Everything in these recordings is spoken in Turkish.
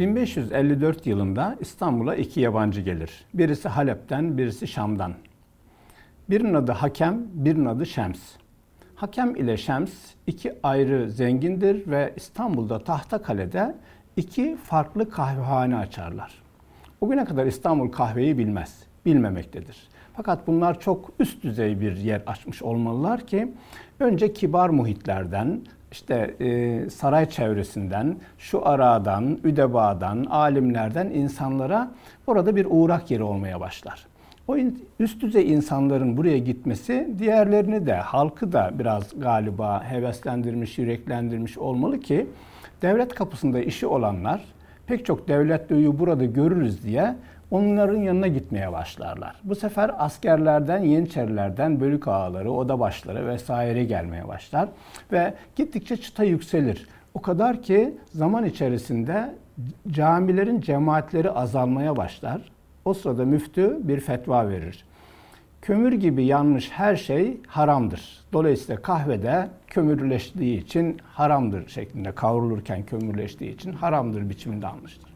1554 yılında İstanbul'a iki yabancı gelir. Birisi Halep'ten, birisi Şam'dan. Birinin adı Hakem, birinin adı Şems. Hakem ile Şems iki ayrı zengindir ve İstanbul'da Tahtakale'de iki farklı kahvehane açarlar. O güne kadar İstanbul kahveyi bilmez, bilmemektedir. Fakat bunlar çok üst düzey bir yer açmış olmalılar ki önce kibar muhitlerden, işte e, saray çevresinden, şu aradan, üdebadan, alimlerden insanlara orada bir uğrak yeri olmaya başlar. O üst düzey insanların buraya gitmesi diğerlerini de halkı da biraz galiba heveslendirmiş, yüreklendirmiş olmalı ki devlet kapısında işi olanlar pek çok devlet büyüğü burada görürüz diye onların yanına gitmeye başlarlar. Bu sefer askerlerden, yeniçerilerden bölük ağaları, oda başları vesaire gelmeye başlar ve gittikçe çıta yükselir. O kadar ki zaman içerisinde camilerin cemaatleri azalmaya başlar. O sırada müftü bir fetva verir. Kömür gibi yanmış her şey haramdır. Dolayısıyla kahvede kömürleştiği için haramdır şeklinde kavrulurken kömürleştiği için haramdır biçiminde almıştır.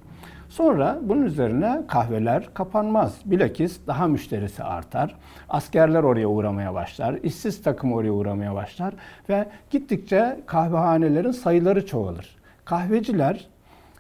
Sonra bunun üzerine kahveler kapanmaz. Bilakis daha müşterisi artar. Askerler oraya uğramaya başlar. işsiz takım oraya uğramaya başlar. Ve gittikçe kahvehanelerin sayıları çoğalır. Kahveciler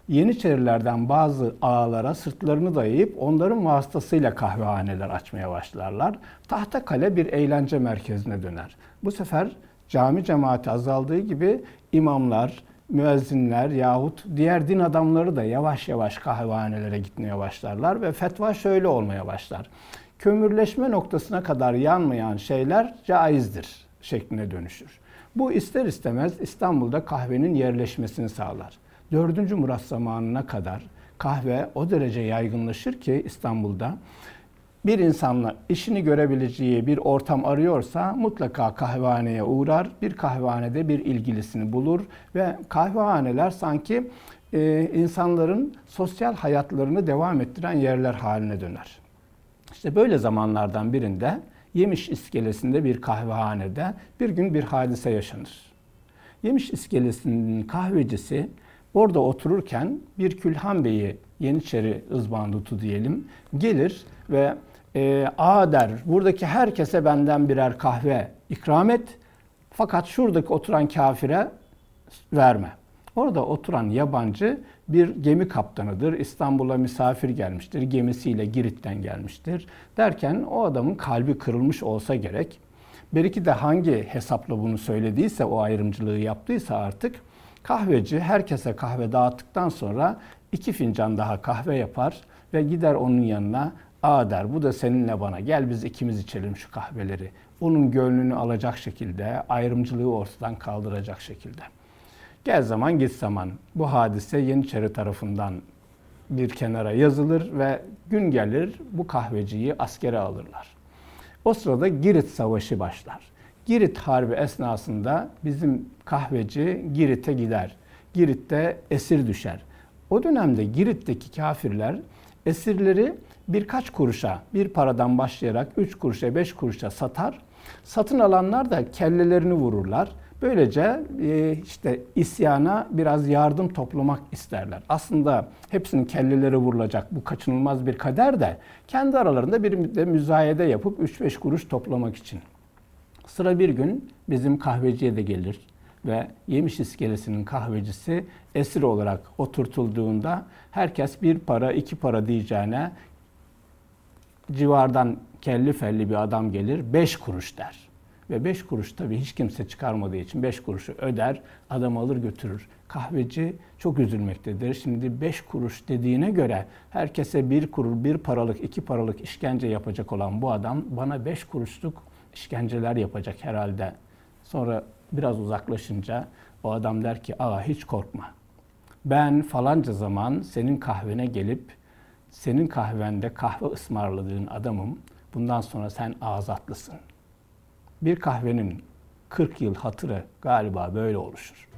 Yeniçerilerden bazı ağalara sırtlarını dayayıp onların vasıtasıyla kahvehaneler açmaya başlarlar. Tahta kale bir eğlence merkezine döner. Bu sefer cami cemaati azaldığı gibi imamlar, müezzinler yahut diğer din adamları da yavaş yavaş kahvehanelere gitmeye başlarlar ve fetva şöyle olmaya başlar. Kömürleşme noktasına kadar yanmayan şeyler caizdir şeklinde dönüşür. Bu ister istemez İstanbul'da kahvenin yerleşmesini sağlar. 4. Murat zamanına kadar kahve o derece yaygınlaşır ki İstanbul'da bir insanla işini görebileceği bir ortam arıyorsa mutlaka kahvehaneye uğrar. Bir kahvehanede bir ilgilisini bulur ve kahvehaneler sanki e, insanların sosyal hayatlarını devam ettiren yerler haline döner. İşte böyle zamanlardan birinde Yemiş iskelesinde bir kahvehanede bir gün bir hadise yaşanır. Yemiş iskelesinin kahvecisi orada otururken bir Külhan Bey'i Yeniçeri ızbandutu diyelim gelir ve e, A der buradaki herkese benden birer kahve ikram et fakat şuradaki oturan kafire verme. Orada oturan yabancı bir gemi kaptanıdır. İstanbul'a misafir gelmiştir. Gemisiyle Girit'ten gelmiştir. Derken o adamın kalbi kırılmış olsa gerek. Belki de hangi hesapla bunu söylediyse, o ayrımcılığı yaptıysa artık kahveci herkese kahve dağıttıktan sonra iki fincan daha kahve yapar ve gider onun yanına Aa der bu da seninle bana gel biz ikimiz içelim şu kahveleri. Onun gönlünü alacak şekilde, ayrımcılığı ortadan kaldıracak şekilde. Gel zaman git zaman bu hadise Yeniçeri tarafından bir kenara yazılır ve gün gelir bu kahveciyi askere alırlar. O sırada Girit Savaşı başlar. Girit Harbi esnasında bizim kahveci Girit'e gider. Girit'te esir düşer. O dönemde Girit'teki kafirler esirleri birkaç kuruşa, bir paradan başlayarak üç kuruşa, beş kuruşa satar. Satın alanlar da kellelerini vururlar. Böylece e, işte isyana biraz yardım toplamak isterler. Aslında hepsinin kelleleri vurulacak bu kaçınılmaz bir kader de kendi aralarında bir de müzayede yapıp 3-5 kuruş toplamak için. Sıra bir gün bizim kahveciye de gelir ve Yemiş iskelesinin kahvecisi esir olarak oturtulduğunda herkes bir para iki para diyeceğine civardan kelli felli bir adam gelir beş kuruş der. Ve beş kuruş tabii hiç kimse çıkarmadığı için beş kuruşu öder, adam alır götürür. Kahveci çok üzülmektedir. Şimdi beş kuruş dediğine göre herkese bir kuruş, bir paralık, iki paralık işkence yapacak olan bu adam bana beş kuruşluk işkenceler yapacak herhalde. Sonra biraz uzaklaşınca o adam der ki aa hiç korkma. Ben falanca zaman senin kahvene gelip senin kahvende kahve ısmarladığın adamım. Bundan sonra sen azatlısın. Bir kahvenin 40 yıl hatırı galiba böyle oluşur.